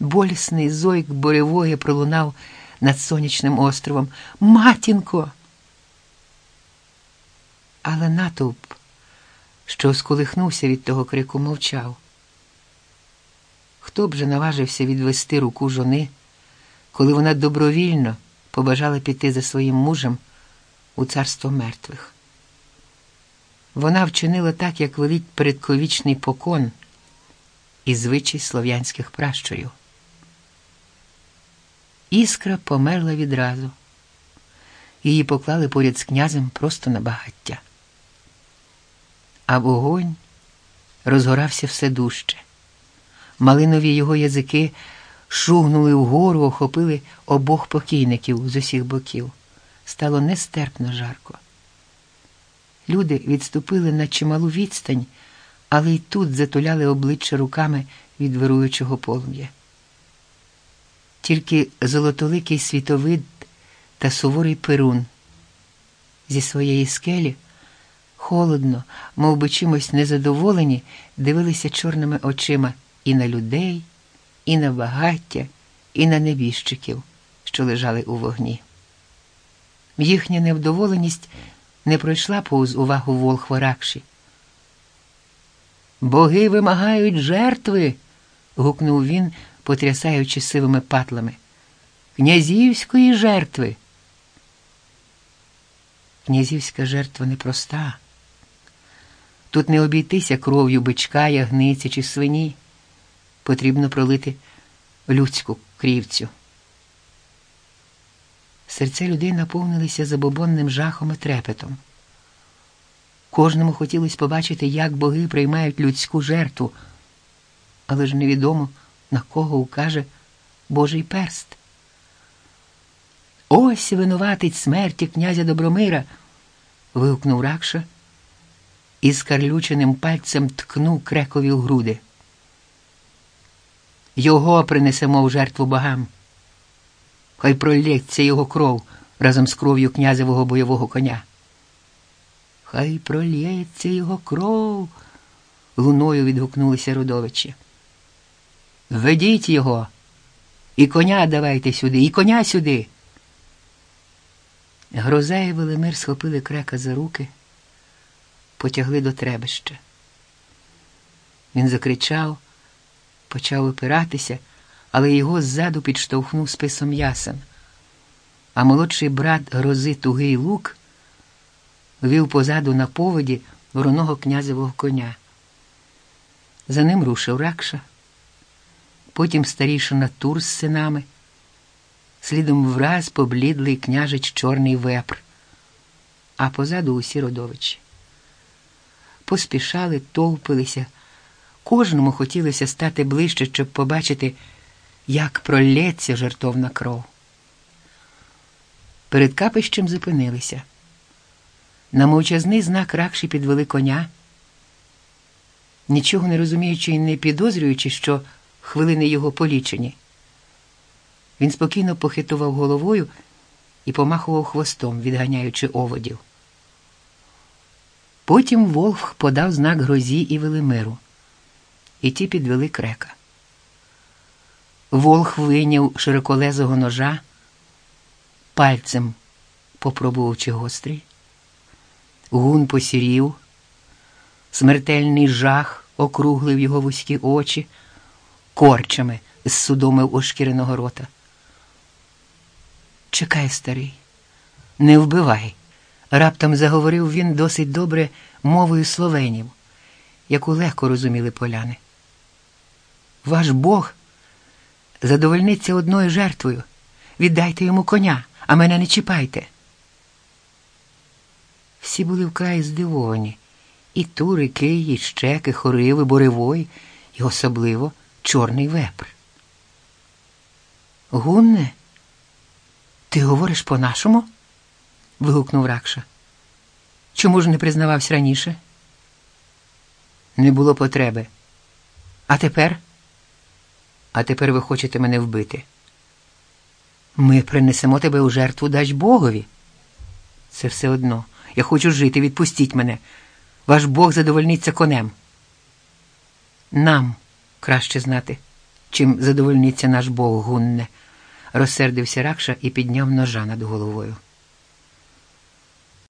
Болісний зойк буревої пролунав над сонячним островом. Матінко! Але натовп, що сколихнувся від того крику, мовчав. Хто б же наважився відвести руку жони, коли вона добровільно побажала піти за своїм мужем у царство мертвих? Вона вчинила так, як велить передковічний покон і звичай слов'янських пращурів. Іскра померла відразу. Її поклали поряд з князем просто на багаття. А вогонь розгорався все дужче. Малинові його язики шугнули вгору, охопили обох покійників з усіх боків. Стало нестерпно жарко. Люди відступили на чималу відстань, але й тут затуляли обличчя руками від вируючого полум'я. Тільки золотоликий світовид та суворий перун зі своєї скелі холодно, мов би чимось незадоволені, дивилися чорними очима і на людей, і на багаття, і на небіжчиків, що лежали у вогні. Їхня невдоволеність не пройшла повз увагу волхворакші. Боги вимагають жертви. гукнув він, потрясаючи сивими патлами. Князівської жертви. Князівська жертва непроста. Тут не обійтися кров'ю бичка, ягниці чи свині. Потрібно пролити людську крівцю. Серця людей наповнилися забобонним жахом і трепетом. Кожному хотілося побачити, як боги приймають людську жертву, але ж невідомо, на кого укаже Божий перст. Ось винуватить смерті князя Добромира. вигукнув Ракша і скарлюченим пальцем ткнув крекові в груди. Його принесемо в жертву богам. Хай пролється його кров разом з кров'ю князевого бойового коня. Хай пролється його кров, луною відгукнулися родовичі. Ведіть його, і коня давайте сюди, і коня сюди. Гроза і Велимир схопили крека за руки, потягли до требища. Він закричав, почав опиратися, але його ззаду підштовхнув списом ясен. А молодший брат грози тугий лук вів позаду на поводі вороного князевого коня. За ним рушив Ракша, потім старішина Тур з синами слідом враз поблідлий княжич Чорний вепр, а позаду усі родовичі. Поспішали, товпилися, кожному хотілося стати ближче, щоб побачити, як пролється жертовна кров. Перед капищем зупинилися. На мовчазний знак ракші підвели коня, нічого не розуміючи і не підозрюючи, що хвилини його полічені. Він спокійно похитував головою і помахував хвостом, відганяючи оводів. Потім Волх подав знак грозі і Велимиру, і ті підвели крека. Волх вийняв широколезого ножа, пальцем попробувавши гострий. Гун посірів, смертельний жах округлив його вузькі очі, корчами зсудомив ошкіреного рота. Чекай, старий, не вбивай, раптом заговорив він досить добре мовою словенів, яку легко розуміли поляни. Ваш Бог задовольниться одною жертвою. Віддайте йому коня, а мене не чіпайте. Всі були вкрай здивовані і тури, киї, щеки, хориви, боревой, і особливо чорний вепр. Гунне? Ти говориш по-нашому? вигукнув Ракша. Чому ж не признавався раніше? Не було потреби. А тепер? А тепер ви хочете мене вбити. Ми принесемо тебе у жертву дач Богові. Це все одно. Я хочу жити, відпустіть мене. Ваш Бог задовольниться конем. Нам краще знати, чим задовольниться наш Бог гунне, розсердився Ракша і підняв ножа над головою.